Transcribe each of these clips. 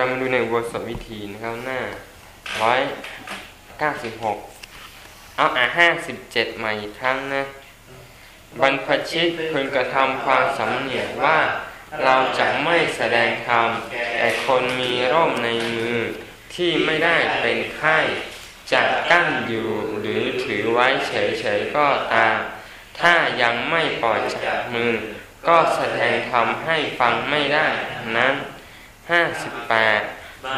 กำลังดูในบทสวิธีนะครับหน้าร้อยเก้าสิบหกเอาอ่าห้าสิบเจ็ดใหม่อีกครั้งนะ บรรพชิตพึงกระทำความสำเนียกว่าเราจะไม่แสดงธรรมแก่คนมีร่มในมือที่ไม่ได้เป็นไข้จะกั้นอยู่หรือถือไว้เฉยๆก็ตาม ถ้ายังไม่ปล่อยจากมือ ก็แสดงธรรมให้ฟังไม่ได้นั้น ห้าสิบแปด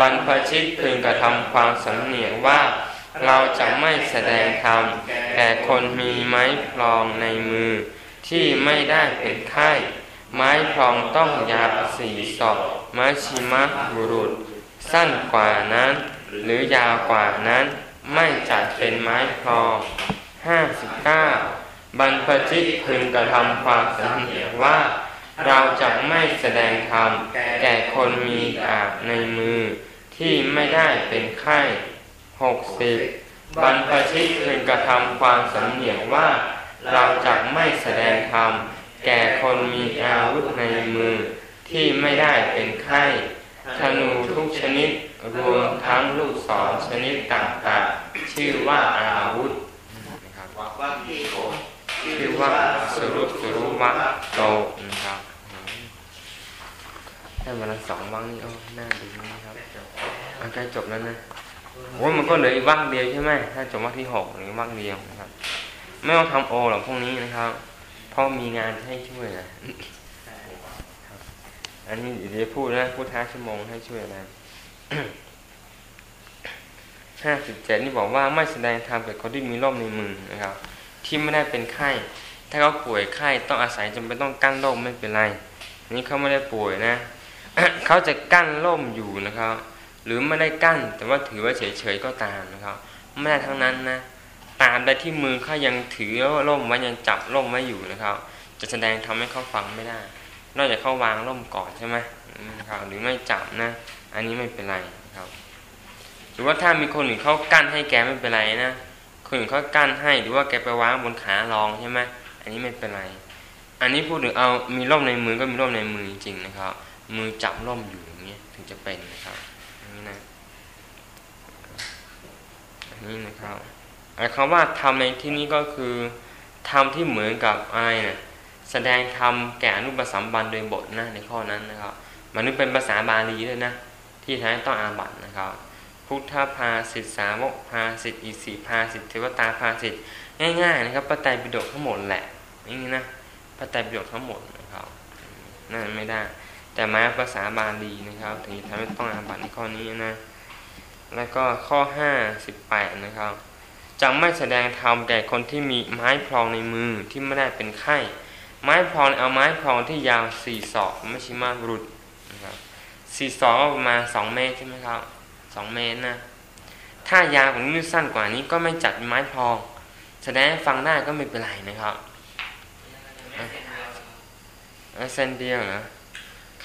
บรรพชิตพึงกระทำความสำเนียกว่า เราจะไม่แสดงธรรมแก่คนมีไม้พลองในมือ ที่ไม่ได้เป็นไข้ไม้พลองต้องยาวสี่ศอกมัชิมะบุรุษ สั้นกว่านั้น หรือยาวกว่านั้น ไม่จัดเป็นไม้พลองห้าสิบเก้าบรรพชิตพึงกระทำความสำเนียกว่า เราจะไม่แสดงธรรมแก่คนมีอาบในมือ ที่ไม่ได้เป็นไข้หกสิบบรรพชิตพึงกระทำความสำเนียกว่า เราจะไม่แสดงธรรมแก่คนมีอาวุธในมือ ที่ไม่ได้เป็นไข้ธนูทุกชนิดรวมทั้งลูกศรชนิดต่างๆ ชื่อว่าอาวุธนะครับว่าที่โชื่อว่าสรุปสรุวะโตนะครับ ได้วันละสองวังนี่โอ้น่าดูนะครับอาใกล้จบแล้วนะโอ้มันก็เหลืออีกวักเดียวใช่ไหมถ้าจบวักที่หกหรือวักเดียวนะครับ ไม่ต้องทำโอหรอกพวกนี้นะครับพราะมีงานให้ช่วยนะอันนี้เดี๋ยวพูดนะพูดท้าชั่วโมงให้ช่วยนะห้าสิบเจ็ดนี่บอกว่าไม่แสดงธรรมแก่คนที่มีโรคในมือนะครับ ที่ไม่ได้เป็นไข้ ถ้าเขาป่วยไข้ต้องอาศัยจำเป็นต้องกั้นร่มไม่เป็นไรนนี้เขาไม่ได้ป่วยนะ เขาจะกั้นร่มอยู่นะครับ หรือไม่ได้กั้น แต่ว่าถือว่าเฉยๆก็ตามนะครับไม่ได้ทั้งนั้นนะตามใดที่มือเขายังถือร่มไว้ยังจับร่มไว้อยู่นะครับ จะแสดงทำให้เขาฟังไม่ได้ นอกจากเขาวางร่มก่อนใช่ไหมครับหรือไม่จับนะ อันนี้ไม่เป็นไรครับ หรือว่าถ้ามีคนอื่นเขากั้นให้แกไม่เป็นไรนะคนอื่นเขากั้นให้หรือว่าแกไปวางบนขารองใช่ไหมอันนี้ไม่เป็นไร อันนี้พูดถึงเอามีร่มในมือก็มีร่มในมือจริงๆนะครับ มือจับร่มอยู่อย่างเงี้ยถึงจะเป็นนะครับอันนี้นะอันนี้นะครับไอ้คำว่าทำในที่นี้ก็คือทำที่เหมือนกับอะไรนี่ยแสดงธรรมแก่อนุปสัมบันโดยบทนะในข้อนั้นนะครับ มันนี่เป็นภาษาบาลีด้วยนะ ที่ท้ต้องอาบัตนะครับ พุทธภาสิทธสาวกภาสิทธิอิสิภาสิทธิเทวตาภาสิทธิง่ายๆนะครับพระไตรปิฎกทั้งหมดแหละนี่นะพระไตรปิฎกทั้งหมดนะครับนั่นไม่ได้ แต่มาภาษาบาลีนะครับ ถึงจะทำให้ต้องอาบัตในข้อนี้นะ แล้วก็ข้อห้าสิบแปดนะครับจะไม่แสดงธรรมแก่คนที่มีไม้พลองในมือที่ไม่ได้เป็นไข้ ไม้พลองเอาไม้พลองที่ยาวสี่ศอกไม่ใช่มาบุรุษนะครับสี่ศอกประมาณสองเมตรใช่ไหมครับสองเมตรนะถ้ายาวกว่านี้สั้นกว่านี้ก็ไม่จัดเป็นไม้พลอง แสดงฟังได้ก็ไม่เป็นไรนะครับเส้นเดียวนะ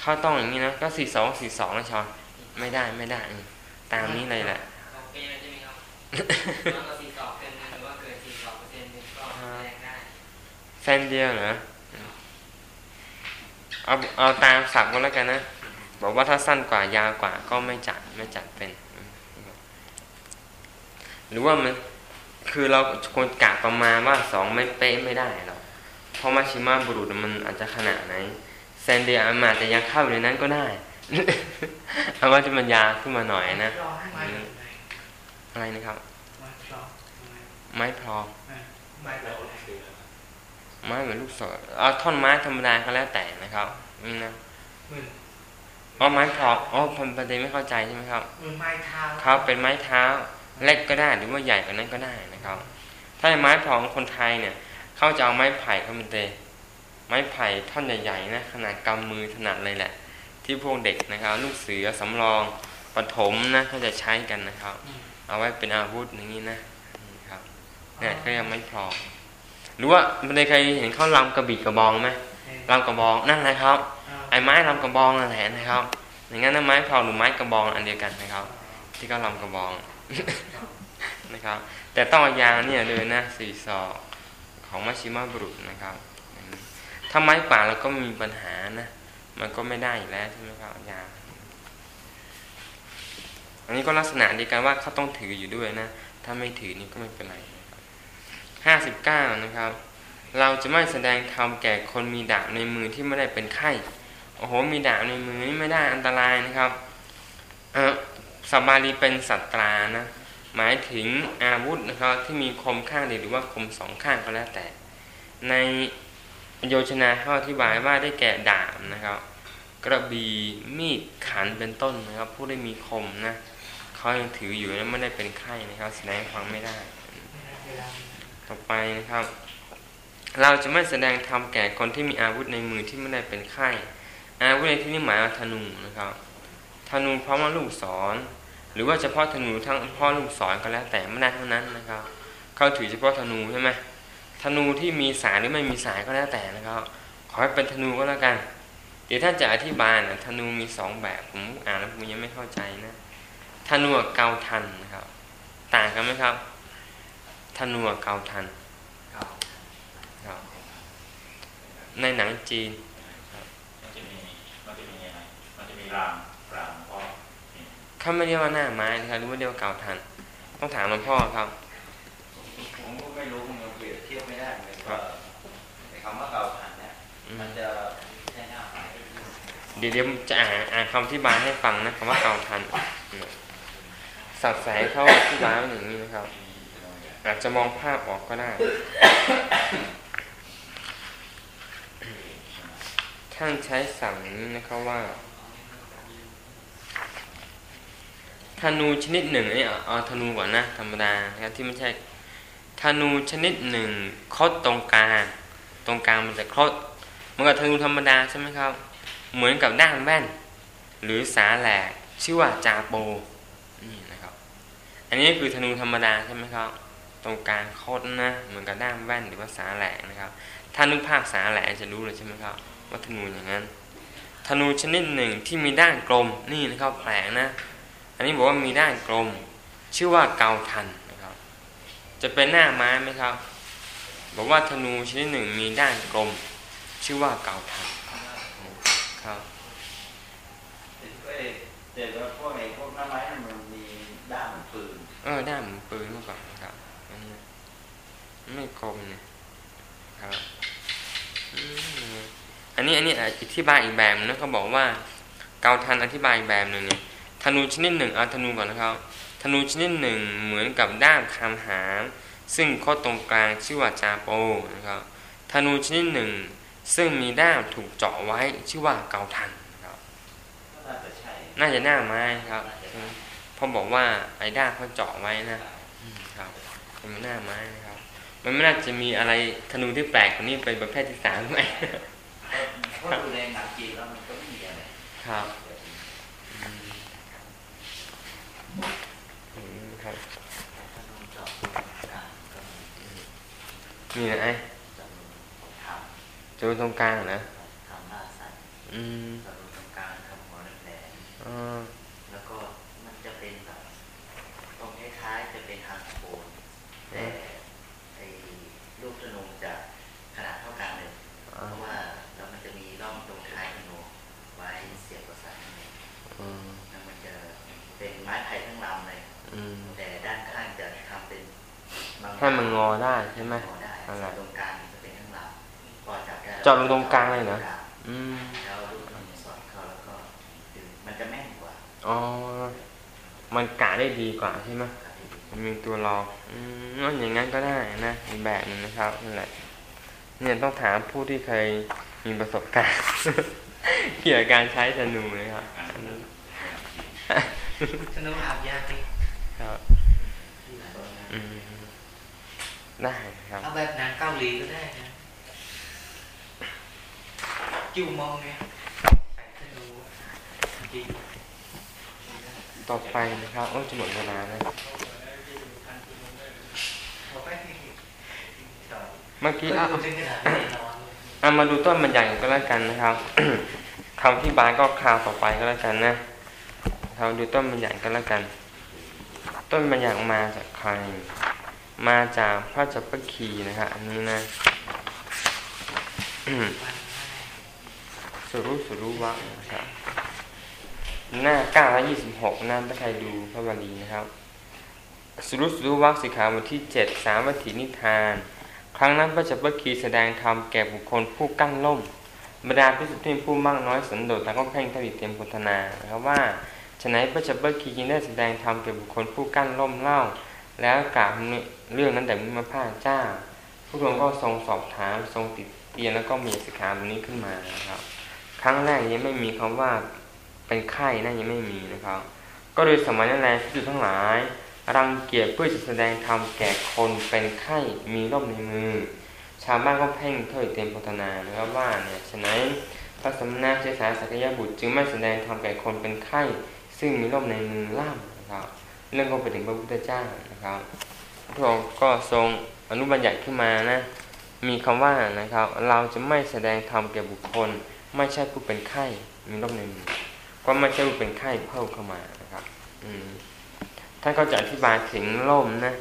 เข้าต้องอย่างนี้นะก็สี่สองสี่สองนะชอนไม่ได้ไม่ได้อืมตามนี้เลยแหละเป็นยังไงใช่ไหมครับมากกว่าสี่สองเปอร์เซ็นต์หรือว่าเกินสี่สองเปอร์เซ็นต์ก็แสดงได้เส้นเดียวนะเอาเอาตามศัพท์ก็แล้วกันนะบอกว่าถ้าสั้นกว่ายาวกว่าก็ไม่จัดไม่จัดเป็น หรือว่ามันคือเราควรกะประมาณว่าสองไม่เป๊ะไม่ได้หรอกเพราะมาชิมาบุรุษมันอาจจะขนาดไหน เซนเดียมันอาจจะยังเข้าอยู่ในนั้นก็ได้เอาว่าจะมันยาวขึ้นมาหน่อยนะไม่อะไรนะครับ ไม่ชอบไม้พลองไม่แบบไม้เหมือนลูกศรเอาท่อนไม้ธรรมดาก็แล้วแต่นะครับนี่นะเหมือนอ๋อไม้พลองอ๋อผมประเด็นไม่เข้าใจใช่ไหมครับเหมือนไม้เท้าครับเป็นไม้เท้าเล็กก็ได้หรือว่าใหญ่กว่านั้นก็ได้นะครับ ถ้าเป็นไม้พลองคนไทยเนี่ยเขาจะเอาไม้ไผ่เข้ามาเตะ ไม้ไผ่ท่อนใหญ่ๆนะขนาดกำมือถนัดเลยแหละ ที่พวกเด็กนะครับ ลูกเสือสำรองปฐมนะเขาจะใช้กันนะครับ เอาไว้เป็นอาวุธอย่างนี้นะนี่ครับเนี่ยก็ยังไม่พลองหรือว่ามันได้เคยเห็นเขาลำกระบี่กระบองไหมลำกระบองนั่นแหละครับ ไอ้ไม้ลำกระบองนั่นแหละนะครับ อย่างนั้นนะไม้พลองหรือไม้กระบองอันเดียวกันนะครับ ที่เขาลำกระบองนะครับ แต่ต้องเอายางเนี่ยเลยนะสี่ศอกของมัชชิมาบุรุษนะครับอืม ถ้าไม้ป่าเราก็ไม่มีปัญหานะมันก็ไม่ได้อยู่แล้วใช่ไหมครับยางนี้ก็ลักษณะเดียวกันว่าเขาต้องถืออยู่ด้วยนะ ถ้าไม่ถือนี่ก็ไม่เป็นไรห้าสิบเก้านะครับ เราจะไม่แสดงธรรมแก่คนมีดาบในมือที่ไม่ได้เป็นไข้โอ้โหมีดาบในมือนี่ไม่ได้อันตรายนะครับเออสบาลีเป็นสัตรานะ หมายถึงอาวุธนะครับที่มีคมข้างเดียวหรือว่าคมสองข้างก็แล้วแต่ ใน โยชนาเขาอธิบายว่าได้แก่ดาบนะครับ กระบี่มีดขันเป็นต้นนะครับ ผู้ได้มีคมนะเขายังถืออยู่นะไม่ได้เป็นไข้นะครับแสดงความไม่ได้ ต่อไปนะครับ เราจะไม่แสดงธรรมแก่คนที่มีอาวุธในมือที่ไม่ได้เป็นไข้อาวุธในที่นี้หมายว่าธนูนะครับธนูพร้อมลูกศรหรือว่าเฉพาะธนูทั้งพ่อลูกศรก็แล้วแต่ไม่ได้เท่านั้นนะครับ เขาถือเฉพาะธนูใช่ไหม นูที่มีสายหรือไม่มีสายก็แล้วแต่นะครับ ขอให้เป็นธนูก็แล้วกัน เดี๋ยวท่านจะอธิบายนะธนูมีสองแบบผมอ่านแล้วผมยังไม่เข้าใจนะธนูกับเกาทันนะครับ ต่างกันไหมครับธนูกับเกาทันเก่าครับในหนังจีนมันจะมีมันจะมีอะไรมันจะมีรางรางก็นี่เขาไม่เรียกว่าหน้าไม้นะครับหรือว่าเรียกว่าเกาทัน ต้องถามหลวงพ่อครับ ผมก็ไม่รู้มันเปรียบเทียบไม่ได้เลย ครั ว่า บ ไอ้คำว่าเก่าหันเนี่ย อื มันจะเดี๋ยวเดี๋ยวจะอ่านอ่านคำอธิบายให้ฟังนะคำว่าเก่าทันสัดแสงเข้าอธิบายไว้อย่างนี้นะครับ อาจจะมองภาพออกก็ได้ ท่านใช้สั่งนี้นะครับว่าธนูชนิดหนึ่งนี่เอาเอาธนูก่อนนะธรรมดานะครับที่ไม่ใช่ธนูชนิดหนึ่งคดตรงกลาง ตรงกลางมันจะคด เหมือนกับธนูธรรมดาใช่ไหมครับ เหมือนกับด้ามแว่น หรือสาแหลกชื่อว่าจาโปนี่นะครับ อันนี้คือธนูธรรมดาใช่ไหมครับ ตรงกลางโคดนะเหมือนกับด้ามแว่นหรือว่าสาแหลกนะครับ ถ้านึกภาพสาแหลกจะรู้เลยใช่ไหมครับว่าธนูอย่างนั้น ธนูชนิดหนึ่งที่มีด้านกลมนี่นะครับแปลกนะ อันนี้บอกว่ามีด้านกลม ชื่อว่าเกาทันนะครับ จะเป็นหน้าไม้ไหมครับ บอกว่าธนูชนิดหนึ่งมีด้านกลม ชื่อว่าเกาทันครับเอ้ยแต่ว่าพวกไอ้พวกหน้าไม้นั่นมันมีด้ามเหมือนปืน เออด้ามเหมือนปืนเมื่อก่อนครับอันนี้ไม่คมเนี่ยครับอืมอันนี้อันนี้อธิบายอีกแบบนึงนะเขาบอกว่าเกาทันอธิบายอีกแบบหนึ่งเนี่ยธนูชนิดหนึ่งเอาธนูก่อนนะครับธนูชนิดหนึ่งเหมือนกับด้ามคำหาม ซึ่งข้อตรงกลางชื่อว่าจาโปนะครับธนูชนิดหนึ่ง ซึ่งมีด้ามถูกเจาะไว้ชื่อว่าเกาทันนะครับก็น่าจะใช่น่าจะหน้าไม้ครับเพอบอกว่าไอ้ด้ามเขาเจาะไว้นะอืมครับเป็นหน้าไม้นะครับ มันไม่น่าจะมีอะไรธนูที่แปลกกว่านี้เป็นประเภทที่สามไหมเพราะดูในหนังจีนแล้วมันก็ไม่มีอะไรครับอืมอืมครับถ้าต้องเจาะกลางก็มีมีนะไอ้จำนวนท จะตรงกลางนะทำหน้าสัตว์อืมจำนวนตรงกลางทำหัวแหลมอ๋อๆแล้วก็มันจะเป็นแบบตรงท้ายๆจะเป็นทางโคนแต่ไอ้ลูกธนูจะขนาดเท่ากันเลยเพราะว่าแล้วมันจะมีร่องตรงท้ายธนูไว้เสียบประสานแล้วมันจะเป็นไม้ไผ่ทั้งลำเลยแต่ด้านข้างจะทำเป็นบางให้มันงอได้ใช่ไหมงอได้ตรงกลางจะเป็นทั้งลำ พอจับได้เจาะลงตรงกลางเลยเหรออืมแล้วลูกธนูสอดเข้าแล้วก็ดึงมันจะแม่นกว่า อ๋อ มันกะได้ดีกว่าใช่ไหมครับที่มันมีตัวรองอืมงั้นอย่างนั้นก็ได้นะอีกแบบหนึงนะครับนั่นแหละ เนี่ยต้องถามผู้ที่เคยมีประสบการณ์เกี่ยวกับการใช้ธนูนะครับสนุกอาบยากดิครับอืมได้ครับเอาแบบหนังเกาหลีก็ได้นะ จิวมองเนี่ยใส่สนุกจริงต่อไปนะครับโอ้จะหมดเวลาแล้วบอกไปที่ต่อเมื่อกี้ก็อะดูถึงขนาดไม่นอนเอามาดูต้นบรรยายกันก็แล้วกันนะครับ คำที่บายก็คราวต่อไปก็แล้วกันนะเราดูต้นบรรยายกันแล้วกัน ต้นบรรยายมาจากใคร มาจากพระจัปปคีนะครับอันนี้นะ วัน สุรุสุรุวะนะครับ หน้าเก้าและยี่สิบหกหน้าถ้าใครดูพระบาลีนะครับ สุรุสุรุวักสิกขาบทที่เจ็ดสามวัตถินิทาน ครั้งนั้นพระจักรคีแสดงธรรมแก่บุคคลผู้กั้นล่มบรรดาพิสุทธิ์ผู้มากน้อยสันโดษต่างก็เพ่งทวิเตรียมพุทธนานะครับว่าฉนั้นพระจักรคีจึงได้แสดงธรรมแก่บุคคลผู้กั้นล่มเล่า แล้วกล่าวเรื่องนั้นแต่มิมาพระเจ้าพระองก็ทรงสอบถามทรงติดเตียนแล้วก็มีสิกขาบทนี้ขึ้นมานะครับ รั้งแรกยังไม่มีคำว่าเป็นไข้นะยังไม่มีนะครับ ก็โดยสมัยนั้นแหละพิสุทั้งหลาย รังเกียจเพื่อจะแสดงธรรมแก่คนเป็นไข้มีร่มในมือ ชาวบ้านก็เพ่งเถิดเตรียมพัฒนานะครับว่าเนี่ยฉะนั้นพระสมณะเชษฐาสักยบุตรจึงไม่แสดงธรรมแก่คนเป็นไข้ซึ่งมีร่มในมือล่ามนะครับเรื่องก็ไปถึงพระพุทธเจ้านะครับพระองค์ก็ทรงอนุบัญญัติขึ้นมานะมีคำว่านะครับ เราจะไม่แสดงธรรมแก่บุคคล ไม่ใช่ผู้เป็นไข้มีร่มในมือก็ไม่ใช่ผู้เป็นไข้เพิ่มเข้ามานะครับ อืมท่านก็จะอธิบายถึงร่มนะ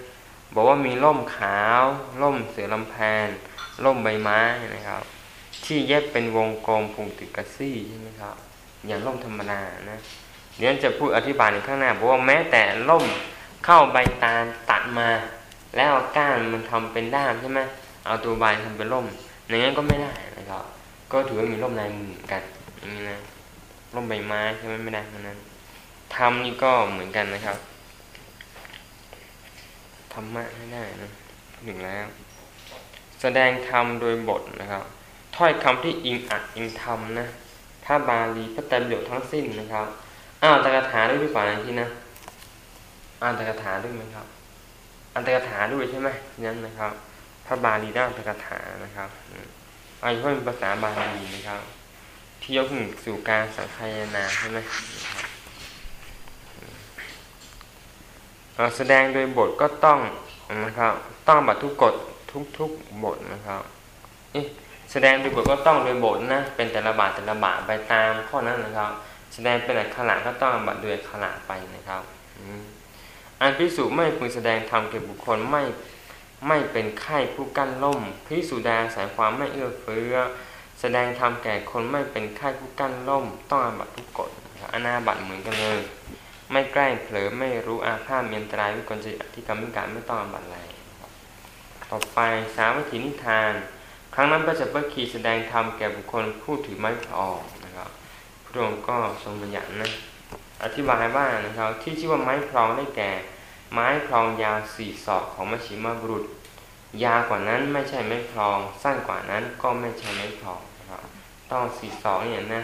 บอกว่ามีร่มขาวร่มเสือลำแพนร่มใบไม้นะครับ ที่เย็บเป็นวงกลมผูกติดกระซี่ใช่ไหมครับ อย่างร่มธรรมดานะเดี๋ยวจะพูดอธิบายในข้างหน้าบอกว่าแม้แต่ร่มเข้าใบตาลตัดมา แล้วก้านมันทำเป็นด้ามใช่ไหมเอาตัวใบทำเป็นร่มอย่างนั้นก็ไม่ได้ ก็ถือว่ามีร่มในมือกันอย่างนี้นะร่มใบไม้ใช่ไหมไม่ได้เพราะนั้นทำนี่ก็เหมือนกันนะครับธรรมะไม่ได้นะถึงแล้ว แสดงธรรมโดยบทนะครับ ถ้อยคำที่อิงอัดอิงธรรมนะถ้าบาลีพระไตรปิฎกทั้งสิ้นนะครับอ้าวตกถาด้วยหรือเปล่าที่นะอ่านตกถาด้วยไหมครับอันตกถาด้วยใช่ไหมนั้นนะครับ พระบาลีด้านตกถานะครับ อันนี้เป็นภาษาบาลีนะครับ ที่ยกขึ้นสู่การสังคายนาใช่ไหมแสดงโดยบทก็ต้องนะครับ ต้องบัตทุกกฎทุกๆบทนะครับแสดงโดยบทก็ต้องโดยบทนะ เป็นแต่ละบาทแต่ละบาทไปตามข้อนั้นนะครับ แสดงเป็นอักขระก็ต้องบัตรโดยอักขระไปนะครับอันพิสูจไม่พึงแสดงธรรมแก่บุคคลไม่ ไม่เป็นไข้ผู้กั้นล่มพิสูจแดงสายความไม่เอื้อเฟื้อ แสดงธรรมแก่คนไม่เป็นไข้ผู้กั้นล่ม ต้องอาบัตทุกกฎอนาบัตเหมือนกันเลย ไม่ใกล้งเผลอไม่รู้อาภาพเมียนตรายวิกลจิตที่กรรมิการไม่ต้องอาบัตอะไรต่อไปสาวัตถินิทาน ครั้งนั้นพระจักรคีแสดงธรรมแก่บุคคลผู้ถือไม้พลองนะครับพระองค์ก็ทรงบัญญัตินะอธิบายว่านะครับที่ชื่อว่าไม้พลองได้แก่ ไม้พลองยาวสี่ศอกของมชิมาบุรุษ ยาวกว่านั้นไม่ใช่ไม้พลอง สั้นกว่านั้นก็ไม่ใช่ไม้พลองนะครับต้องสี่ศอกเนี่ยนะ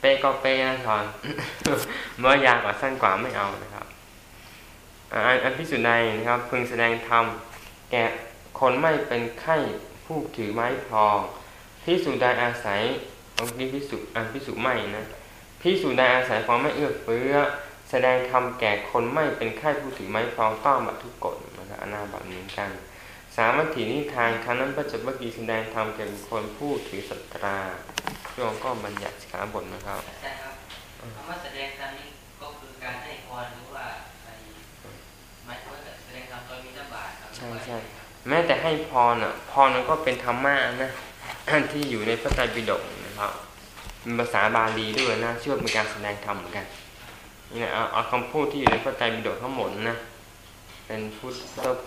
เป๊ก็เป๊นะทอนเมื่อยาวกว่าสั้นกว่าไม่เอานะครับอันพิสุนัยนะครับพึงแสดงธรรมแก่คนไม่เป็นไข้ผู้ถือไม้พลองพิสุใดอาศัยองค์นี้พิสุอันพิสุไม่นะพิสูจน์ใดอาศัยความไม่เอื้อเฟื้อ แสดงธรรมแก่คนไม่เป็นไข้ผู้ถือไม้ฟองต้องบัตทุกกฎนะครับอนาบัตเหมือนกัน สามัคคีนิทานครั้งนั้นพระจักรกีแสดงธรรมแก่บุคคลผู้ถือสัตราช่วงก็บัญญัติสิกขาบทนะครับอาจารย์ครับคำว่าแสดงธรรมนี้ก็คือการให้พรหรือว่าหมายถึงว่าแสดงธรรมโดยมีน้ำบาตรใช่ใช่แม้แต่ให้พรอะพรนั้นก็เป็นธรรมะนะที่อยู่ในพระไตรปิฎกนะครับเป็นภาษาบาลีด้วยนะเชื่อเป็นการแสดงธรรมเหมือนกัน นี่นะเอาเอาคำพูดที่อยู่ในพระไตรปิฎกทั้งหมดนะเป็นพุทธ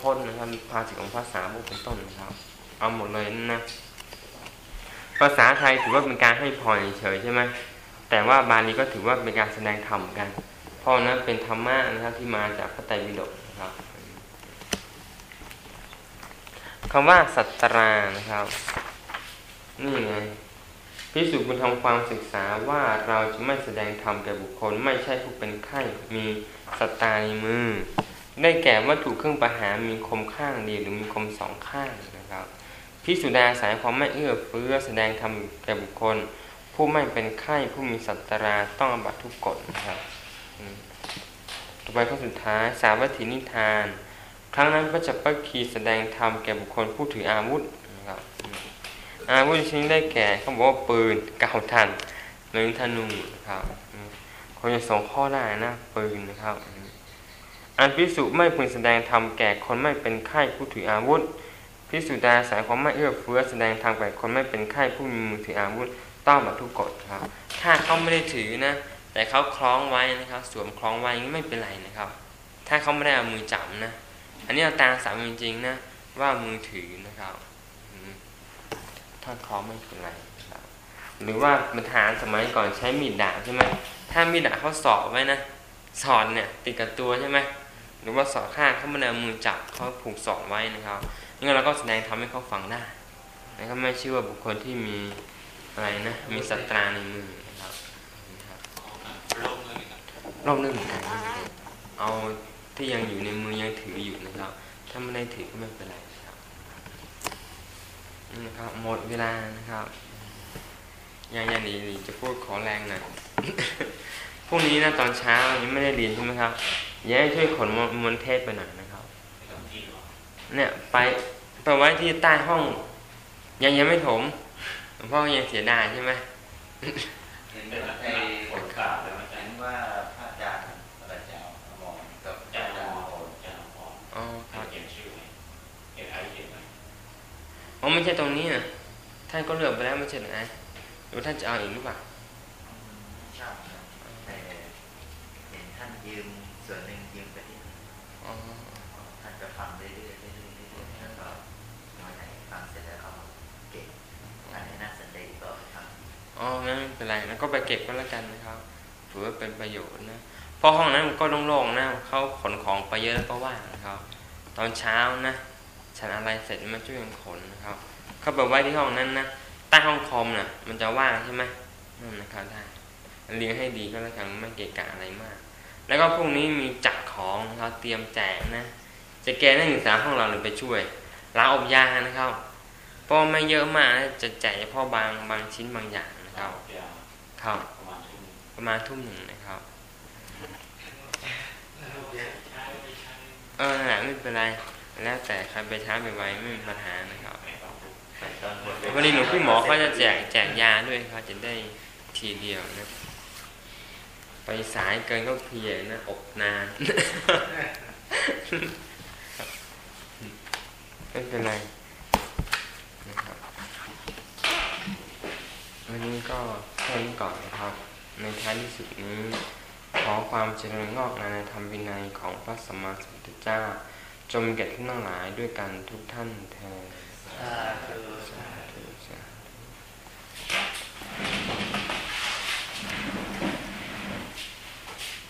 พจน์นะครับภาษิตของภาษาบุคเป็นต้นนะครับ เอาหมดเลยนะภาษาไทยถือว่าเป็นการให้พรเฉยใช่ไหมแต่ว่าบาลีก็ถือว่าเป็นการแสดงธรรมกัน เพราะนั้นเป็นธรรมะนะครับที่มาจากพระไตรปิฎกนะครับคำว่าสัตตรานะครับ นี่ไง พิสุคุณทำความศึกษาว่าเราจะไม่แสดงธรรมแก่บุคคล ไม่ใช่ผู้เป็นไข้มีสตาในมือ ได้แก่วัตถุเครื่องประหารมีคมข้างเดียวหรือมีคมสองข้างนะครับพิสุดาสายความไม่เอื้อเฟื้อแสดงธรรมแก่บุคคล ผู้ไม่เป็นไข้ผู้มีสัตราต้องอบัตทุกกฎนะครับต่อไปข้อสุดท้ายสาวัตถินิทาน ครั้งนั้นพระจักรคีแสดงธรรมแก่บุคคลผู้ถืออาวุธ อาวุธชิ้นได้แก่เขาบอกว่าปืนเก่าทันหรือธนูนะครับคนจะสองข้อได้นะปืนนะครับ อันพิสุไม่พึงแสดงธรรมแก่คนไม่เป็นไข้ผู้ถืออาวุธพิสุดาสายความไม่เอื้อเฟื้อแสดงทางแก่คนไม่เป็นไข้ผู้มีมือถืออาวุธต้องแบบทุกกฎครับ ถ้าเขาไม่ได้ถือนะ แต่เขาคล้องไว้นะครับ สวมคล้องไว้ไม่เป็นไรนะครับ ถ้าเขาไม่ได้เอามือจับนะ อันนี้เราตามสามจริงๆนะว่ามือถือนะครับ ถ้าคล้องไม่เป็นไรนะครับหรือว่าบรรทหารสมัยก่อนใช้มีดดาบใช่ไหมถ้ามีดดาบเขาสอดไว้นะสอดเนี่ยติดกับตัวใช่ไหมหรือว่าสอดข้างเขาไม่ได้เอามือจับเขาผูกสอดไว้นะครับงั้นเราก็แสดงทำให้เขาฟังได้นะครับไม่ชื่อว่าบุคคลที่มีอะไรนะมีสัตราในมือนะครับนะครับโลกเลยครับรอบนึงเหมือนกันนะครับเอาที่ยังอยู่ในมือยังถืออยู่นะครับ ถ้าไม่ได้ถือก็ไม่เป็นไร นะครับ หมดเวลานะครับยังยังหลีหลีจะพูดขอแรงหน่อยพรุ่งนี้นะตอนเช้ายังไม่ได้เรียนใช่ไหมครับยังให้ช่วยขนมวลเทพไปหน่อยนะครับ เนี่ยไปไปไว้ที่ใต้ห้อง ยังยังไม่ถมหลวงพ่อยังเสียดายใช่ไหม อ๋อไม่ใช่ตรงนี้นะท่านก็เลือกไปแล้วไม่ใช่เหรอนะหรือว่าท่านจะเอาอีกหรือเปล่าทราบครับแต่เห็นท่านยืมส่วนหนึ่งยืมไปที่อ๋อท่านจะฟังเรื่อยๆเรื่อยๆเรื่อยๆแล้วก็วันไหนฟังเสร็จแล้วก็เก็บอันไหนน่าสนใจก็เอาไปทำอ๋องั้นไม่เป็นไรแล้วก็ไปเก็บก็แล้วกันนะครับถือว่าเป็นประโยชน์นะเพราะห้องนั้นมันก็โล่งๆนะเขาขนของไปเยอะแล้วก็ว่างนะครับ ตอนเช้านะ ฉันอะไรเสร็จมาช่วยกันขนนะครับ เข้าไปไว้ที่ห้องนั้นนะใต้ห้องคอมน่ะ มันจะว่างใช่ไหมนั่นนะครับได้เลี้ยงให้ดีก็แล้วกันไม่เกะกะอะไรมาก แล้วก็พรุ่งนี้มีจัดของนะครับเตรียมแจกนะ จะแกนักศึกษาห้องเราเลยไปช่วยล้างอบยานะครับเพราะไม่เยอะมากจะแจกเฉพาะบางบางชิ้นบางอย่างนะครับครับประมาณทุ่มหนึ่งนะครับเออไม่เป็นไร แล้วแต่ใครไปช้าไปไวไม่มีปัญหานะครับวันนี้หนูพี่หมอเขาจะแจกแจกยาด้วยเขาจะได้ทีเดียวนะ ไปสายเกินก็เพียนะอบนานไม่เป็นไรนะครับวันนี้ก็แค่นี้ก่อนนะครับ ในท้ายที่สุดนี้ ขอความเจริญงอกงามในธรรมวินัยของพระสัมมาสัมพุทธเจ้า จงมีแก่ท่านทั้งหลายด้วยกันทุกท่านเทอ